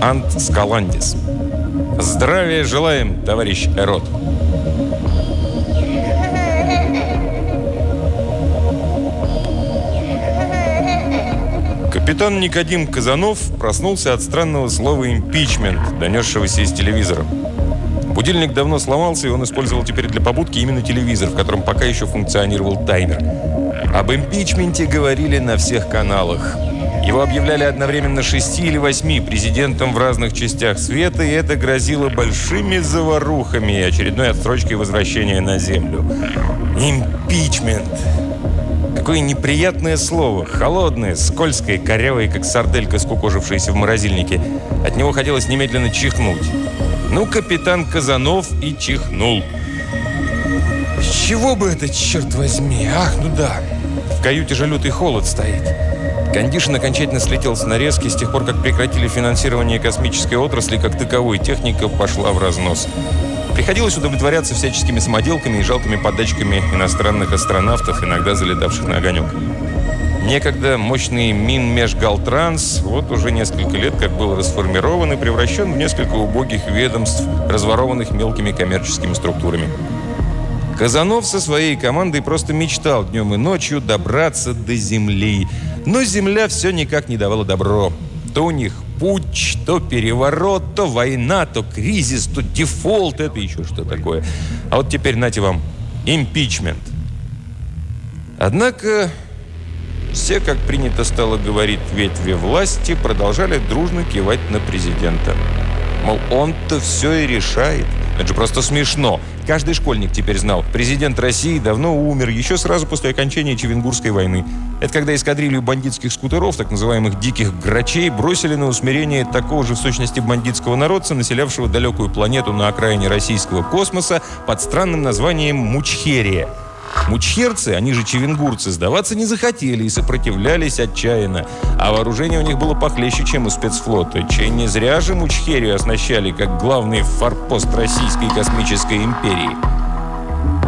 Ант Скаландис. Здравия желаем, товарищ Эрот. Капитан Никодим Казанов проснулся от странного слова «импичмент», донесшегося из телевизора. Будильник давно сломался, и он использовал теперь для побудки именно телевизор, в котором пока еще функционировал таймер. Об импичменте говорили на всех каналах. Его объявляли одновременно шести или восьми президентом в разных частях света, и это грозило большими заварухами и очередной отсрочкой возвращения на Землю. Импичмент. Какое неприятное слово. Холодное, скользкое, корявое, как сарделька, скукожившаяся в морозильнике. От него хотелось немедленно чихнуть. Ну, капитан Казанов и чихнул. С чего бы это, черт возьми? Ах, ну да. В каюте же лютый холод стоит. Кондишн окончательно слетел с нарезки с тех пор, как прекратили финансирование космической отрасли, как таковой техника пошла в разнос. Приходилось удовлетворяться всяческими самоделками и жалкими подачками иностранных астронавтов, иногда залетавших на огонек. Некогда мощный Минмешгалтранс вот уже несколько лет как был расформирован и превращен в несколько убогих ведомств, разворованных мелкими коммерческими структурами. Казанов со своей командой просто мечтал днем и ночью добраться до Земли. Но Земля все никак не давала добро. То у них путь, то переворот, то война, то кризис, то дефолт. Это еще что такое. А вот теперь, нате вам, импичмент. Однако все, как принято стало говорить, ветви власти продолжали дружно кивать на президента. Мол, он-то все и решает. Это же просто смешно. Каждый школьник теперь знал, президент России давно умер, еще сразу после окончания Чевенгурской войны. Это когда эскадрилью бандитских скутеров, так называемых «диких грачей», бросили на усмирение такого же в сущности бандитского народца, населявшего далекую планету на окраине российского космоса под странным названием Мучхерия – Мучхерцы, они же чевенгурцы, сдаваться не захотели и сопротивлялись отчаянно. А вооружение у них было похлеще, чем у спецфлота. Чей не зря же Мучхерию оснащали как главный форпост Российской космической империи.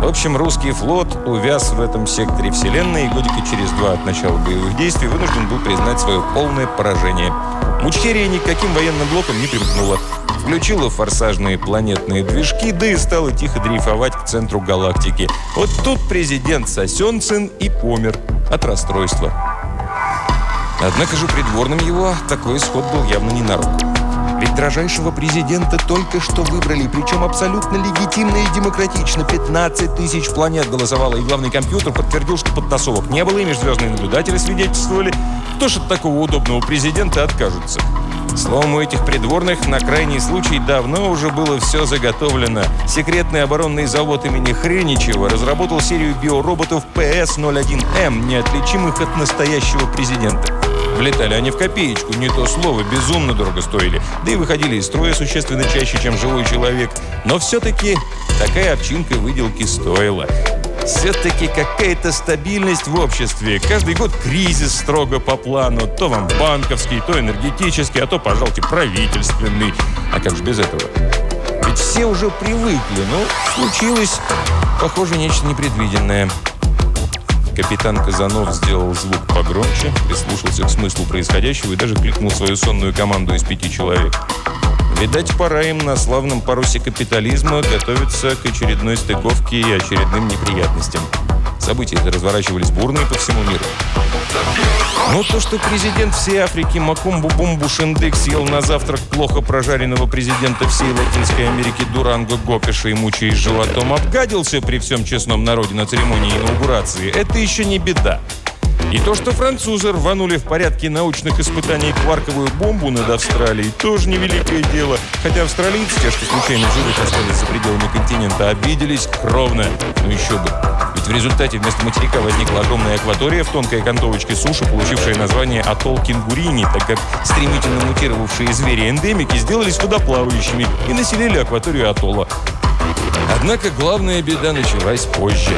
В общем, русский флот увяз в этом секторе Вселенной и годика через два от начала боевых действий вынужден был признать свое полное поражение. Мучхерия никаким военным блоком не примкнула включила форсажные планетные движки, да и стала тихо дрейфовать к центру галактики. Вот тут президент Сосенцин и помер от расстройства. Однако же придворным его такой исход был явно не на руку. Ведь дрожайшего президента только что выбрали, причем абсолютно легитимно и демократично. 15 тысяч планет голосовало, и главный компьютер подтвердил, что подтасовок не было, и межзвездные наблюдатели свидетельствовали. Кто же от такого удобного президента откажется? Словом, у этих придворных на крайний случай давно уже было все заготовлено. Секретный оборонный завод имени Хреничева разработал серию биороботов ПС-01М, неотличимых от настоящего президента. Влетали они в копеечку, не то слово, безумно дорого стоили. Да и выходили из строя существенно чаще, чем живой человек. Но все-таки такая овчинка выделки стоила. Все-таки какая-то стабильность в обществе. Каждый год кризис строго по плану. То вам банковский, то энергетический, а то, пожалуйте, правительственный. А как же без этого? Ведь все уже привыкли. Ну, случилось, похоже, нечто непредвиденное. Капитан Казанов сделал звук погромче, прислушался к смыслу происходящего и даже кликнул свою сонную команду из пяти человек. Видать, пора им на славном парусе капитализма готовиться к очередной стыковке и очередным неприятностям. События разворачивались бурно и по всему миру. Но то, что президент всей Африки Макумбу Бумбу Шендек съел на завтрак плохо прожаренного президента всей Латинской Америки Дуранго Гопиша и, мучаясь животом, обгадился при всем честном народе на церемонии инаугурации, это еще не беда. И то, что французы рванули в порядке научных испытаний кварковую бомбу над Австралией, тоже невеликое дело. Хотя австралийцы, те, что случайно живут остались за пределами континента, обиделись кровно. Ну еще бы. Ведь в результате вместо материка возникла огромная акватория в тонкой окантовочке суши, получившая название атолл Кенгурини, так как стремительно мутировавшие звери-эндемики сделались водоплавающими и населили акваторию атолла. Однако главная беда началась позже.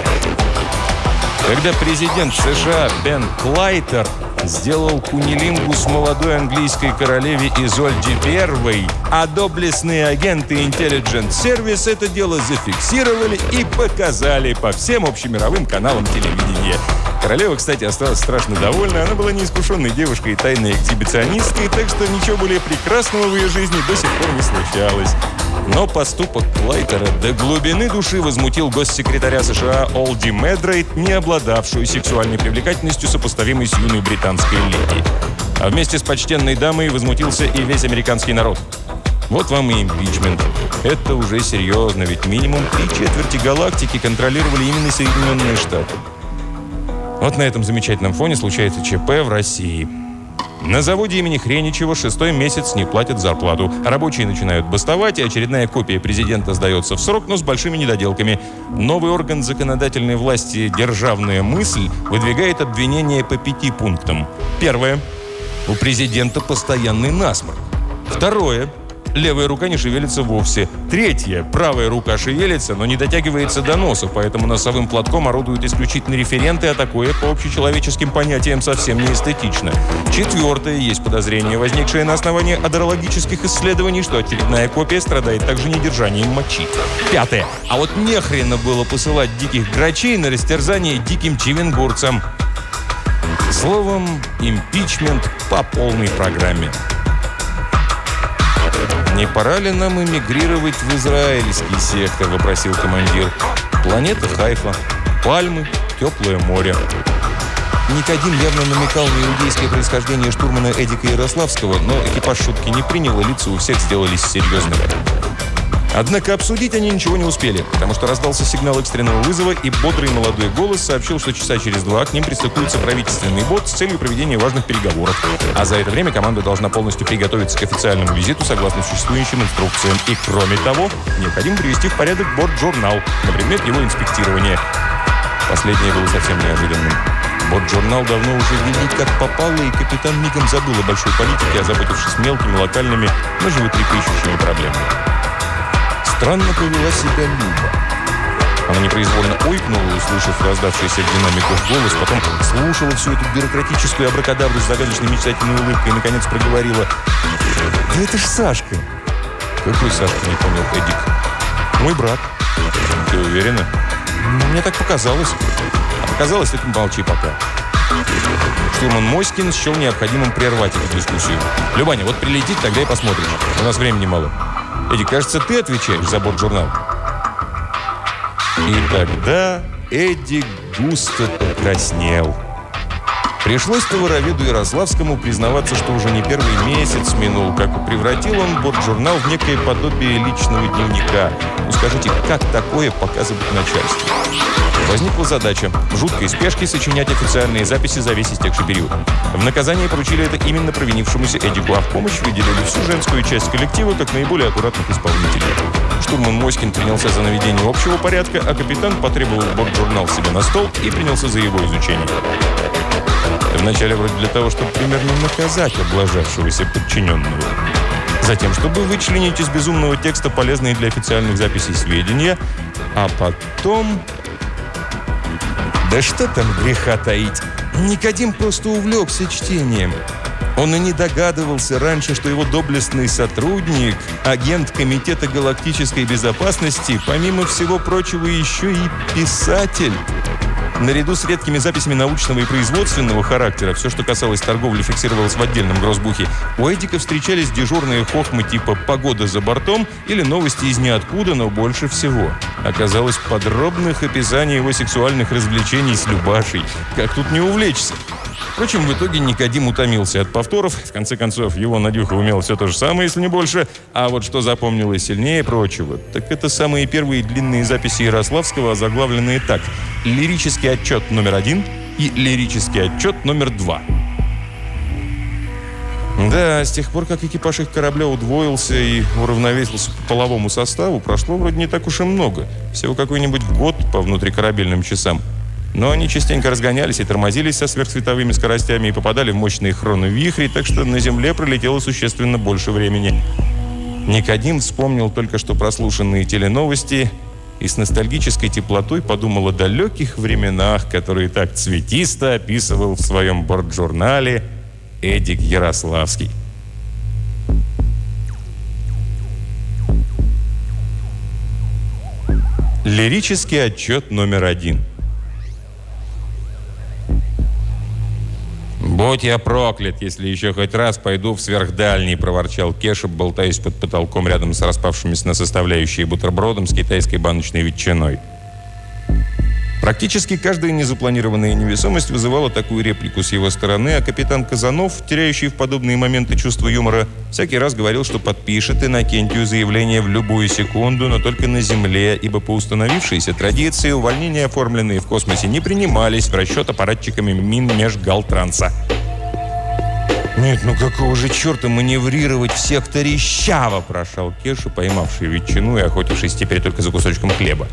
Когда президент США Бен Клайтер сделал кунилингус молодой английской королеве Изольде I, а доблестные агенты Intelligent Service это дело зафиксировали и показали по всем общемировым каналам телевидения. Королева, кстати, осталась страшно довольна. Она была неискушенной девушкой и тайной экзибиционисткой, так что ничего более прекрасного в ее жизни до сих пор не случалось. Но поступок Клайтера до глубины души возмутил госсекретаря США Олди Медрейт, не обладавшую сексуальной привлекательностью, сопоставимой с юной британской леди. А вместе с почтенной дамой возмутился и весь американский народ. Вот вам и импичмент. Это уже серьезно, ведь минимум три четверти галактики контролировали именно Соединенные Штаты. Вот на этом замечательном фоне случается ЧП в России – на заводе имени Хреничева шестой месяц не платят зарплату. Рабочие начинают бастовать, и очередная копия президента сдается в срок, но с большими недоделками. Новый орган законодательной власти «Державная мысль» выдвигает обвинения по пяти пунктам. Первое. У президента постоянный насморк. Второе. Левая рука не шевелится вовсе. Третье. Правая рука шевелится, но не дотягивается до носа, поэтому носовым платком орудуют исключительно референты, а такое по общечеловеческим понятиям совсем не эстетично. Четвертое. Есть подозрение, возникшее на основании адерологических исследований, что очередная копия страдает также недержанием мочи. Пятое. А вот нехрена было посылать диких грачей на растерзание диким чивенгурцам. Словом, импичмент по полной программе. «Не пора ли нам эмигрировать в израильский сектор?» – вопросил командир. «Планета Хайфа, пальмы, теплое море». Никодим явно намекал на иудейское происхождение штурмана Эдика Ярославского, но экипаж шутки не принял, и лица у всех сделались серьезными. Однако обсудить они ничего не успели, потому что раздался сигнал экстренного вызова, и бодрый молодой голос сообщил, что часа через два к ним пристыкуется правительственный бот с целью проведения важных переговоров. А за это время команда должна полностью приготовиться к официальному визиту согласно существующим инструкциям. И, кроме того, необходимо привести в порядок борт-журнал на предмет его инспектирования. Последнее было совсем неожиданным. Борт-журнал давно уже вели как попало, и капитан мигом забыл о большой политике, озаботившись мелкими, локальными, но животрепещущими проблемами. Странно повела себя Люба. Она непроизвольно ойкнула, услышав раздавшийся в голос, потом слушала всю эту бюрократическую абракадабру с загадочной мечтательной улыбкой и, наконец, проговорила «Да это ж Сашка!» «Какой Сашка?» – не понял Эдик. «Мой брат». «Ты уверена?» «Мне так показалось». «А показалось, так молчи пока». Штурман Моськин счел необходимым прервать эту дискуссию. «Любаня, вот прилетит, тогда и посмотрим. У нас времени мало». Эдди, кажется, ты отвечаешь за борт-журнал. И тогда Эдди густо покраснел. Пришлось товароведу Ярославскому признаваться, что уже не первый месяц минул, как превратил он борт-журнал в некое подобие личного дневника. Ну скажите, как такое показывать начальству? Возникла задача в жуткой спешке сочинять официальные записи за весь истекший период. В наказание поручили это именно провинившемуся Эдику, а в помощь выделили всю женскую часть коллектива как наиболее аккуратных исполнителей. Штурман Моськин принялся за наведение общего порядка, а капитан потребовал борт-журнал себе на стол и принялся за его изучение. Вначале вроде для того, чтобы примерно наказать облажавшегося подчиненного. Затем, чтобы вычленить из безумного текста полезные для официальных записей сведения, а потом да что там греха таить? Никодим просто увлекся чтением. Он и не догадывался раньше, что его доблестный сотрудник, агент Комитета галактической безопасности, помимо всего прочего, еще и писатель. Наряду с редкими записями научного и производственного характера, все, что касалось торговли, фиксировалось в отдельном грозбухе, у Эдика встречались дежурные хохмы типа «погода за бортом» или новости из ниоткуда, но больше всего. Оказалось подробных описаний его сексуальных развлечений с Любашей. Как тут не увлечься? Впрочем, в итоге Никодим утомился от повторов. В конце концов, его Надюха умел все то же самое, если не больше. А вот что запомнилось сильнее прочего, так это самые первые длинные записи Ярославского, озаглавленные так. «Лирический отчет номер один» и «Лирический отчет номер два». Да, с тех пор, как экипаж их корабля удвоился и уравновесился по половому составу, прошло вроде не так уж и много. Всего какой-нибудь год по внутрикорабельным часам. Но они частенько разгонялись и тормозились со сверхсветовыми скоростями и попадали в мощные хроновихри, так что на Земле пролетело существенно больше времени. Никодим вспомнил только что прослушанные теленовости и с ностальгической теплотой подумал о далеких временах, которые так цветисто описывал в своем борт-журнале Эдик Ярославский. Лирический отчет номер один. «Будь я проклят, если еще хоть раз пойду в сверхдальний», – проворчал Кеша, болтаясь под потолком рядом с распавшимися на составляющие бутербродом с китайской баночной ветчиной. Практически каждая незапланированная невесомость вызывала такую реплику с его стороны, а капитан Казанов, теряющий в подобные моменты чувство юмора, всякий раз говорил, что подпишет Иннокентию заявление в любую секунду, но только на Земле, ибо по установившейся традиции увольнения, оформленные в космосе, не принимались в расчет аппаратчиками мин межгалтранса. «Нет, ну какого же черта маневрировать в секторе Щава?» – прошал Кеша, поймавший ветчину и охотившись теперь только за кусочком хлеба.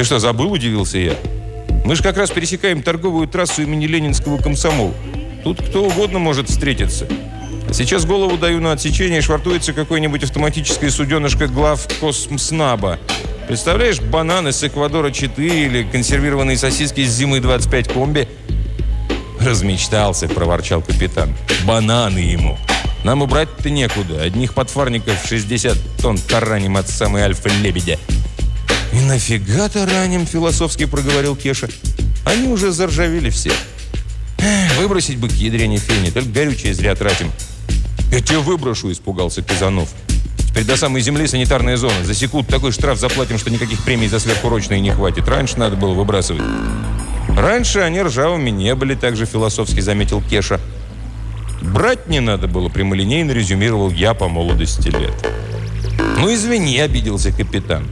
«Ты что, забыл?» – удивился я. «Мы же как раз пересекаем торговую трассу имени Ленинского комсомола. Тут кто угодно может встретиться. А сейчас голову даю на отсечение, швартуется какой-нибудь автоматическое суденышко глав Космснаба. Представляешь, бананы с Эквадора-4 или консервированные сосиски с зимы 25 комби?» «Размечтался», – проворчал капитан. «Бананы ему!» Нам убрать-то некуда. Одних подфарников 60 тонн тараним от самой альфа-лебедя. «И нафига-то раним?» – философски проговорил Кеша. «Они уже заржавели все. Выбросить бы к ядрене фени, только горючее зря тратим». «Я тебя выброшу», – испугался Казанов. «Теперь до самой земли санитарная зона. Засекут, такой штраф заплатим, что никаких премий за сверхурочные не хватит. Раньше надо было выбрасывать». «Раньше они ржавыми не были», – также философски заметил Кеша. «Брать не надо было», – прямолинейно резюмировал я по молодости лет. «Ну, извини», – обиделся капитан.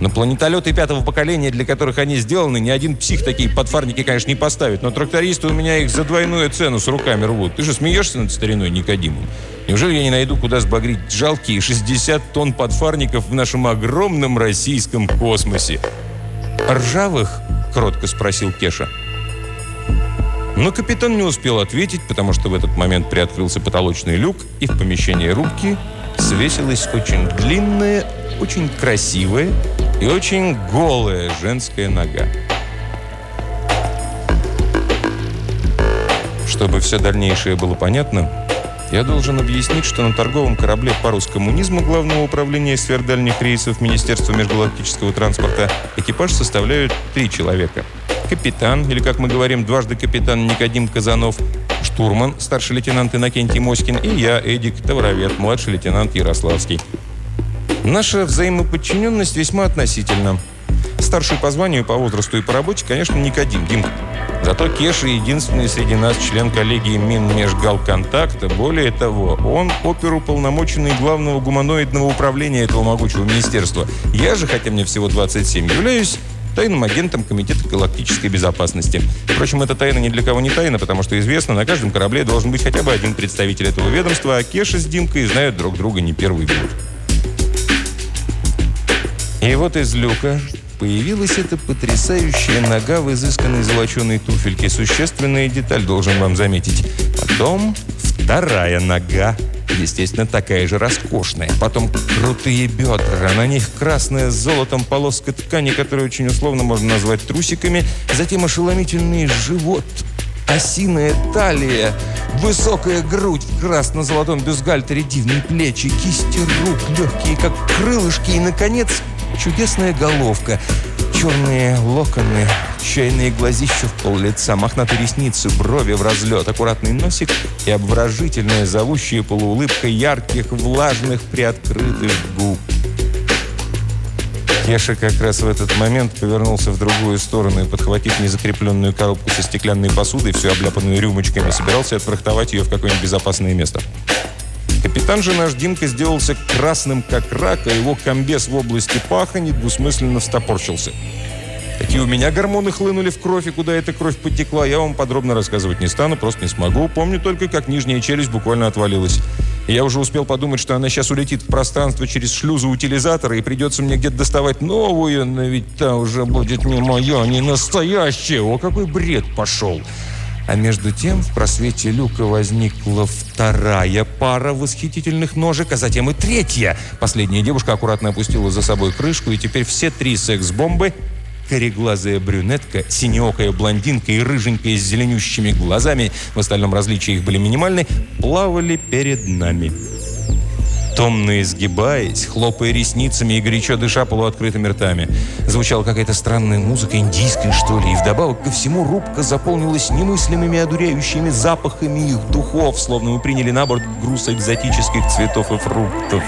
На планетолеты пятого поколения, для которых они сделаны, ни один псих такие подфарники, конечно, не поставит. Но трактористы у меня их за двойную цену с руками рвут. Ты же смеешься над стариной Никодимом? Неужели я не найду, куда сбагрить жалкие 60 тонн подфарников в нашем огромном российском космосе? «Ржавых?» – кротко спросил Кеша. Но капитан не успел ответить, потому что в этот момент приоткрылся потолочный люк, и в помещении рубки свесилась очень длинная, очень красивая и очень голая женская нога. Чтобы все дальнейшее было понятно, я должен объяснить, что на торговом корабле «Парус коммунизма» Главного управления сверхдальних рейсов Министерства межгалактического транспорта экипаж составляют три человека. Капитан, или, как мы говорим, дважды капитан Никодим Казанов, штурман, старший лейтенант Иннокентий Моськин, и я, Эдик Товаровед, младший лейтенант Ярославский. Наша взаимоподчиненность весьма относительна. Старший по званию, по возрасту и по работе, конечно, Никодим, Димка. Зато Кеша единственный среди нас член коллегии Минмежгалконтакта. Более того, он оперуполномоченный главного гуманоидного управления этого могучего министерства. Я же, хотя мне всего 27, являюсь тайным агентом Комитета галактической безопасности. Впрочем, эта тайна ни для кого не тайна, потому что известно, на каждом корабле должен быть хотя бы один представитель этого ведомства, а Кеша с Димкой знают друг друга не первый год. И вот из люка появилась эта потрясающая нога в изысканной золоченой туфельке. Существенная деталь, должен вам заметить. Потом вторая нога. Естественно, такая же роскошная. Потом крутые бедра. На них красная с золотом полоска ткани, которую очень условно можно назвать трусиками. Затем ошеломительный живот, осиная талия, высокая грудь в красно-золотом бюстгальтере, дивные плечи, кисти рук, легкие, как крылышки, и, наконец, чудесная головка, черные локоны, чайные глазища в пол лица, мохнатые ресницы, брови в разлет, аккуратный носик и обворожительная, зовущая полуулыбка ярких, влажных, приоткрытых губ. Кеша как раз в этот момент повернулся в другую сторону и, подхватив незакрепленную коробку со стеклянной посудой, всю обляпанную рюмочками, собирался отфрахтовать ее в какое-нибудь безопасное место. Капитан же наш Димка сделался красным, как рак, а его комбез в области паха недвусмысленно встопорчился. Какие у меня гормоны хлынули в кровь и куда эта кровь потекла, я вам подробно рассказывать не стану, просто не смогу. Помню только, как нижняя челюсть буквально отвалилась. И я уже успел подумать, что она сейчас улетит в пространство через шлюзу утилизатора и придется мне где-то доставать новую, но ведь та уже будет не моя, не настоящая. О, какой бред пошел! А между тем в просвете люка возникла вторая пара восхитительных ножек, а затем и третья. Последняя девушка аккуратно опустила за собой крышку, и теперь все три секс-бомбы кореглазая брюнетка, синеокая блондинка и рыженькая с зеленющими глазами, в остальном различия их были минимальны, плавали перед нами. Томно изгибаясь, хлопая ресницами и горячо дыша полуоткрытыми ртами. Звучала какая-то странная музыка, индийская, что ли, и вдобавок ко всему рубка заполнилась немыслимыми одуряющими запахами их духов, словно мы приняли на борт груз экзотических цветов и фруктов.